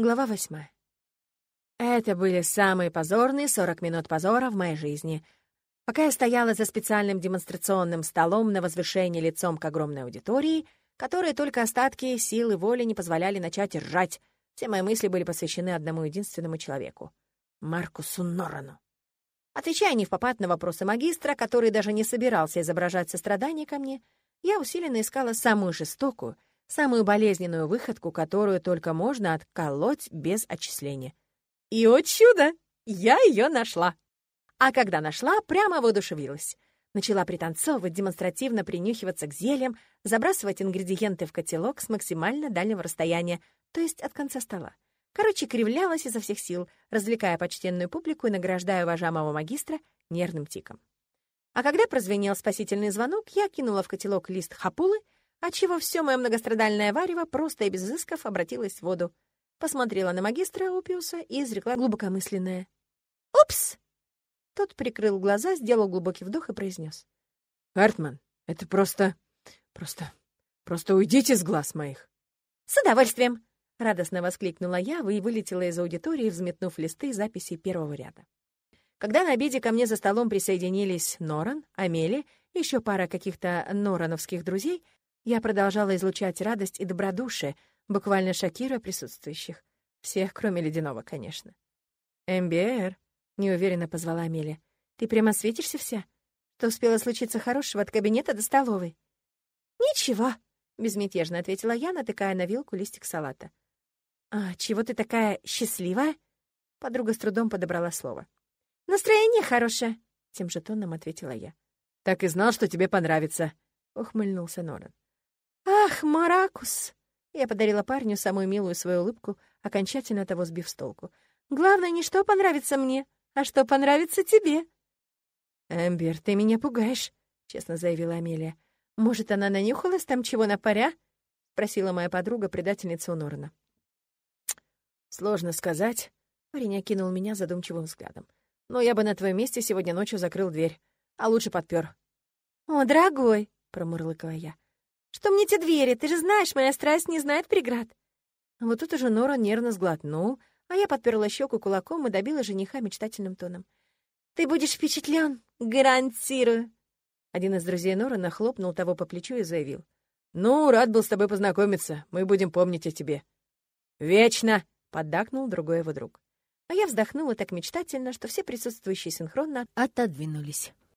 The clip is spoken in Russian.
Глава восьмая. Это были самые позорные 40 минут позора в моей жизни. Пока я стояла за специальным демонстрационным столом на возвышении лицом к огромной аудитории, которой только остатки силы воли не позволяли начать ржать, все мои мысли были посвящены одному единственному человеку — Маркусу Норану. Отвечая не в попад на вопросы магистра, который даже не собирался изображать сострадание ко мне, я усиленно искала самую жестокую — самую болезненную выходку, которую только можно отколоть без отчисления. И, о чудо, я ее нашла! А когда нашла, прямо воодушевилась. Начала пританцовывать, демонстративно принюхиваться к зельям, забрасывать ингредиенты в котелок с максимально дальнего расстояния, то есть от конца стола. Короче, кривлялась изо всех сил, развлекая почтенную публику и награждая уважаемого магистра нервным тиком. А когда прозвенел спасительный звонок, я кинула в котелок лист хапулы — отчего все мое многострадальное варево просто и без изысков обратилось в воду. Посмотрела на магистра Опиуса и изрекла глубокомысленное. «Упс!» Тот прикрыл глаза, сделал глубокий вдох и произнес. «Хартман, это просто... просто... просто уйдите с глаз моих!» «С удовольствием!» — радостно воскликнула я и вылетела из аудитории, взметнув листы записей первого ряда. Когда на обеде ко мне за столом присоединились Норан, Амели, еще пара каких-то норановских друзей, я продолжала излучать радость и добродушие, буквально шокируя присутствующих. Всех, кроме Ледяного, конечно. «Эмбер», — неуверенно позвала Амелия, — «ты прямо светишься вся? Что успела случиться хорошего от кабинета до столовой?» «Ничего», — безмятежно ответила я, натыкая на вилку листик салата. «А чего ты такая счастливая?» Подруга с трудом подобрала слово. «Настроение хорошее», — тем же тоном ответила я. «Так и знал, что тебе понравится», — ухмыльнулся Норан. «Ах, Маракус!» Я подарила парню самую милую свою улыбку, окончательно того сбив с толку. «Главное не что понравится мне, а что понравится тебе». «Эмбер, ты меня пугаешь», — честно заявила Амелия. «Может, она нанюхалась там чего на паря?» — спросила моя подруга, предательница у Норна. «Сложно сказать», — парень окинул меня задумчивым взглядом. «Но я бы на твоем месте сегодня ночью закрыл дверь, а лучше подпер. «О, дорогой!» — промурлыкала я. Что мне эти двери? Ты же знаешь, моя страсть не знает преград. Вот тут уже Нора нервно сглотнул, а я подперла щеку кулаком и добила жениха мечтательным тоном. «Ты будешь впечатлен, гарантирую!» Один из друзей Нора нахлопнул того по плечу и заявил. «Ну, рад был с тобой познакомиться. Мы будем помнить о тебе». «Вечно!» — поддакнул другой его друг. А я вздохнула так мечтательно, что все присутствующие синхронно отодвинулись.